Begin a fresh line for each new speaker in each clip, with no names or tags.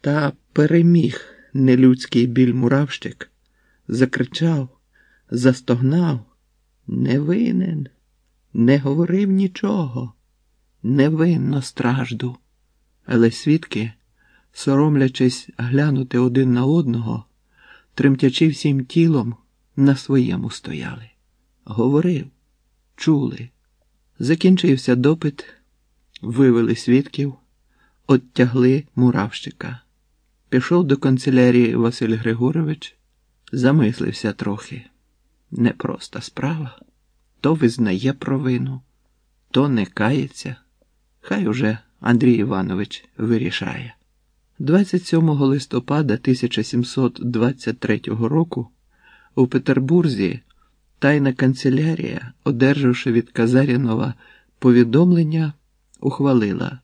Та переміг нелюдський біль муравщик, закричав, застогнав не винен, не говорив нічого, невинно стражду. Але свідки, соромлячись глянути один на одного, тремтячи всім тілом, на своєму стояли. Говорив, чули. Закінчився допит, вивели свідків, оттягли муравщика. Пішов до канцелярії Василь Григорович, замислився трохи. Непроста справа. То визнає провину, то не кається. Хай уже Андрій Іванович вирішає. 27 листопада 1723 року у Петербурзі тайна канцелярія, одержавши від Казарінова повідомлення, ухвалила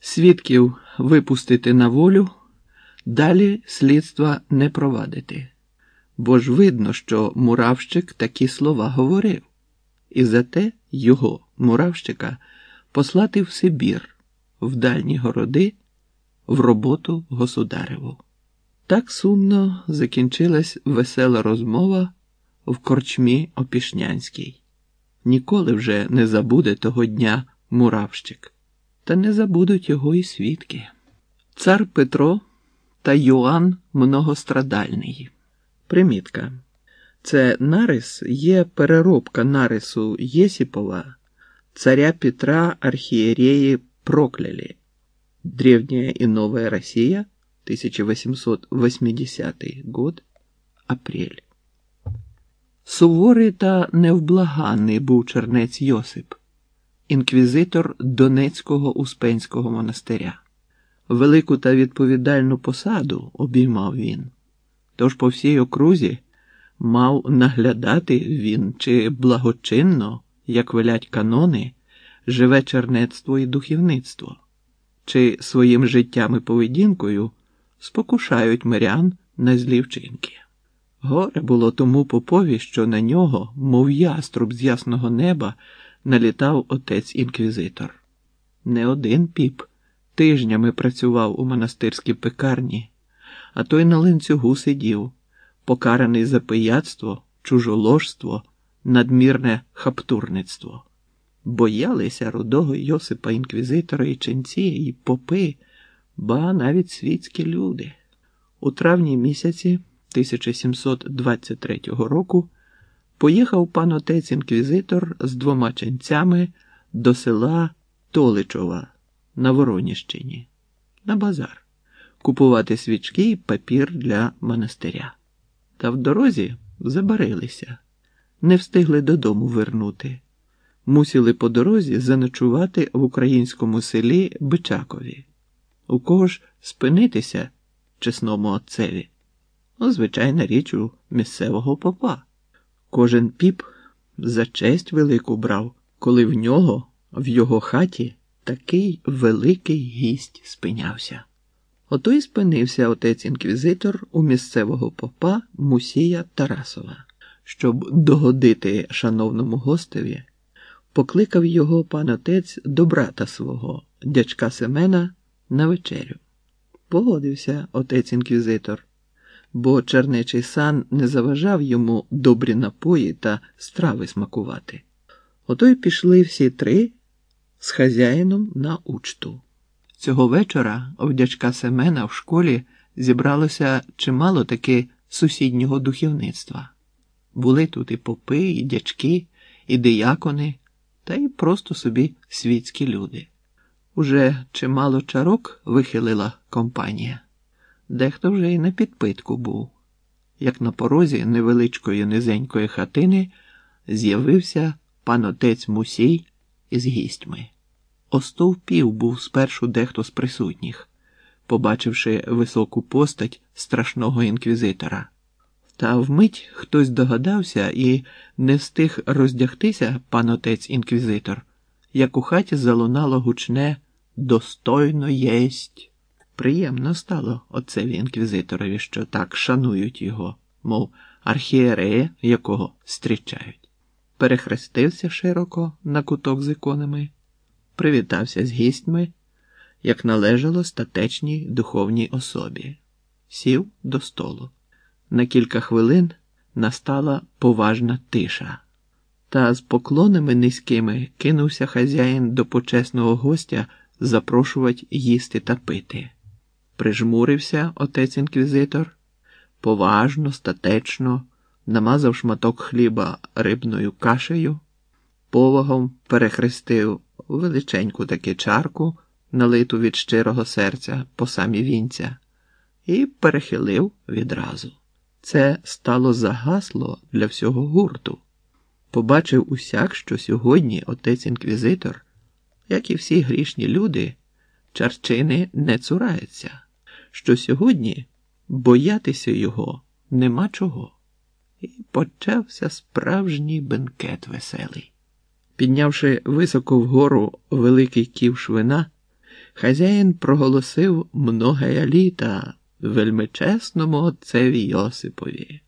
свідків випустити на волю, далі слідства не провадити. Бо ж видно, що муравщик такі слова говорив, і зате його, муравщика, послати в Сибір, в дальні городи, в роботу государеву. Так сумно закінчилась весела розмова в корчмі Опішнянській. Ніколи вже не забуде того дня муравщик, та не забудуть його і свідки. Цар Петро та Йоанн Многострадальний. Примітка. Це нарис є переробка нарису Єсіпова, царя Петра архієреї Проклялі, Древняя и Новая Россия, 1880 год, апрель. Суворий та невблаганний був чернець Йосип, інквізитор Донецького Успенського монастиря. Велику та відповідальну посаду обіймав він. Тож по всій окрузі мав наглядати він чи благочинно, як велять канони, живе чернецтво і духовництво, чи своїм життям і поведінкою спокушають мирян на злі вчинки. Горе було тому попові, що на нього, мов яструб з ясного неба, налітав отець інквізитор. Не один піп тижнями працював у монастирській пекарні а той на ланцюгу сидів, покараний за пияцтво, чужоложство, надмірне хаптурництво. Боялися рудого Йосипа інквізитора і ченці, і попи, ба навіть світські люди. У травні місяці 1723 року поїхав пан отець інквізитор з двома ченцями до села Толичова на Вороніщині на базар купувати свічки і папір для монастиря. Та в дорозі забарилися, не встигли додому вернути, мусили по дорозі заночувати в українському селі Бичакові. У кого ж спинитися чесному отцеві? Ну, звичайна річ у місцевого попа. Кожен піп за честь велику брав, коли в нього, в його хаті, такий великий гість спинявся. Ото й спинився отець інквізитор у місцевого попа Мусія Тарасова, щоб догодити шановному гостеві, покликав його пан отець до брата свого, дячка Семена, на вечерю. Погодився отець інквізитор, бо чернечий сан не заважав йому добрі напої та страви смакувати. Ото й пішли всі три з хазяїном на учту. Цього вечора в дячка Семена в школі зібралося чимало таки сусіднього духовництва. Були тут і попи, і дячки, і диякони, та й просто собі світські люди. Уже чимало чарок вихилила компанія, дехто вже й на підпитку був, як на порозі невеличкої низенької хатини з'явився пан отець Мусій із гістьми. Остовпів був спершу дехто з присутніх, побачивши високу постать страшного інквізитора. Та вмить хтось догадався і не встиг роздягтися пан отець інквізитор, як у хаті залунало гучне достойно єсть. Приємно стало отцеві інквізиторові, що так шанують його, мов архієрея, якого зустрічають. Перехрестився широко на куток з іконами привітався з гістьми, як належало статечній духовній особі, сів до столу. На кілька хвилин настала поважна тиша, та з поклонами низькими кинувся хазяїн до почесного гостя запрошувати їсти та пити. Прижмурився отець інквізитор, поважно, статечно намазав шматок хліба рибною кашею, повагом перехрестив величеньку таки чарку, налиту від щирого серця по самі вінця, і перехилив відразу. Це стало загасло для всього гурту. Побачив усяк, що сьогодні отець інквізитор, як і всі грішні люди, чарчини не цурається, що сьогодні боятися його нема чого. І почався справжній бенкет веселий. Піднявши високо вгору великий ківш вина, хазяїн проголосив многая літа вельми чесному отцеві Йосипові.